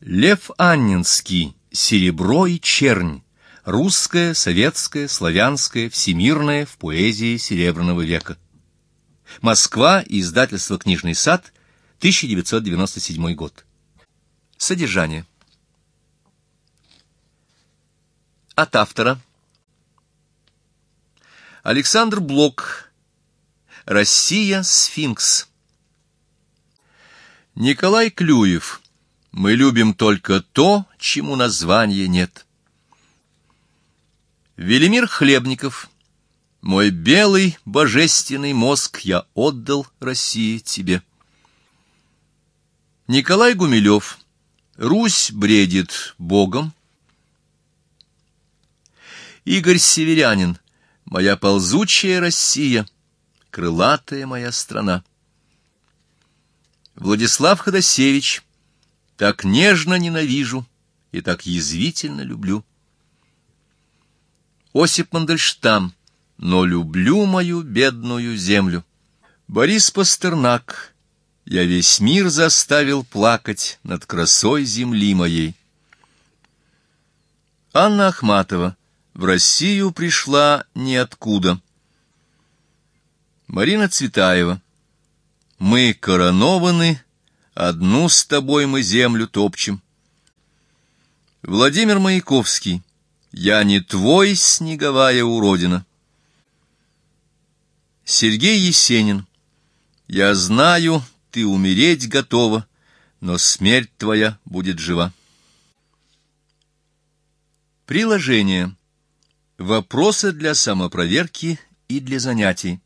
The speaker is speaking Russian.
Лев Аннинский «Серебро и чернь. Русское, советское, славянское, всемирное в поэзии Серебряного века». Москва, издательство «Книжный сад», 1997 год. Содержание. От автора. Александр Блок. Россия. Сфинкс. Николай Клюев. Мы любим только то, чему названия нет. Велимир Хлебников. Мой белый божественный мозг я отдал России тебе. Николай Гумилев. Русь бредит Богом. Игорь Северянин. Моя ползучая Россия, крылатая моя страна. Владислав Ходосевич. Так нежно ненавижу и так язвительно люблю. Осип Мандельштам, но люблю мою бедную землю. Борис Пастернак, я весь мир заставил плакать над красой земли моей. Анна Ахматова, в Россию пришла ниоткуда. Марина Цветаева, мы коронованы, Одну с тобой мы землю топчем. Владимир Маяковский. Я не твой, снеговая уродина. Сергей Есенин. Я знаю, ты умереть готова, но смерть твоя будет жива. Приложение. Вопросы для самопроверки и для занятий.